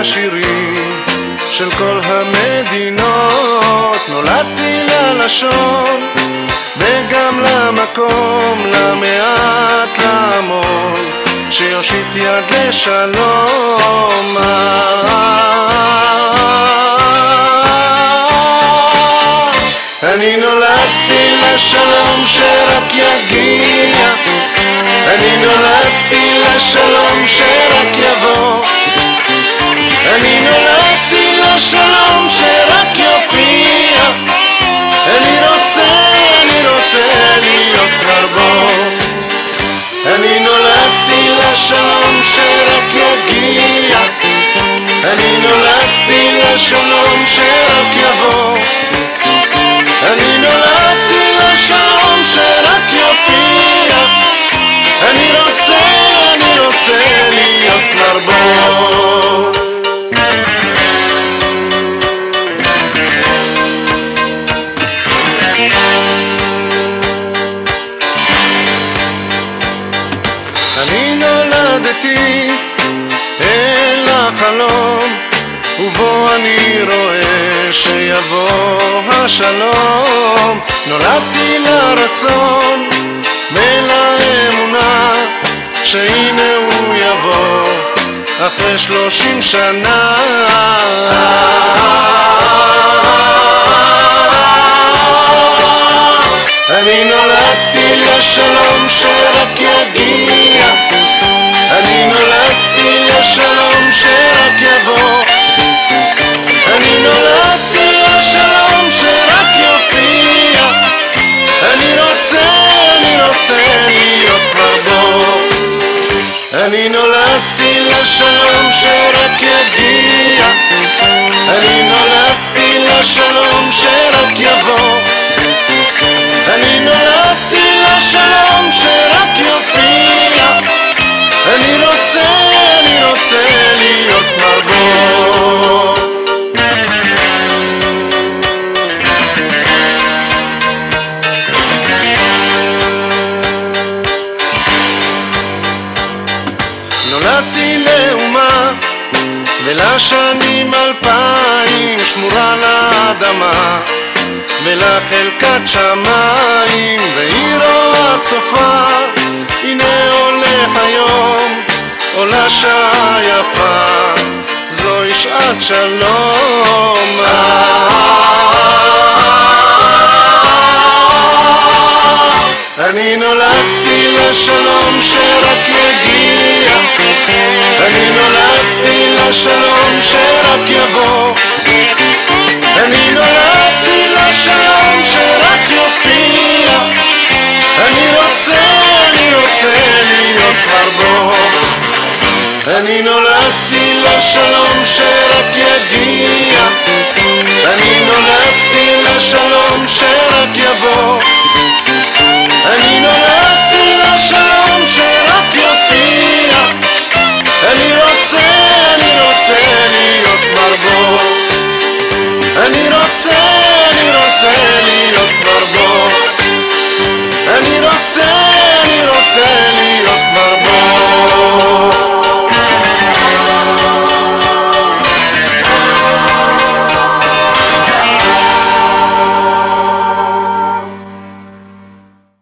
השירים של כל המדינות. נולדתי ללשון וגם למקום למעט לעמוד שיושיט יד לשלום. אני נולדתי לשלום שרק יגיע. אני נולדתי לשלום שרק יבוא לשלום שרק יגיע נולדתי אל החלום ובו אני רואה שיבוא השלום. נולדתי לרצון ולאמונה שהנה הוא יבוא אחרי שלושים שנה נולדתי לשלום שרק יופיע. אני רוצה, אני רוצה להיות כבר בו. אני נולדתי לשלום שרק יגיע. אני נולדתי לשלום שרק יבוא. אני נולדתי לשלום שרק יופיע. אני רוצה, נולדתי לאומה ולשנים אלפיים שמורה לאדמה ולחלקת שמיים ועירו הצופה הנה הולך היום עולה שעה יפה זוהי שעת שלום. אני נולדתי לשלום שרק יגיע אני נולדתי לשלום שרק יבוא. אני נולדתי לשלום שרק יופיע. אני רוצה, אני רוצה להיות כבר בו אני נולדתי לשלום שרק יגיע. אני נולדתי לשלום שרק יבוא say.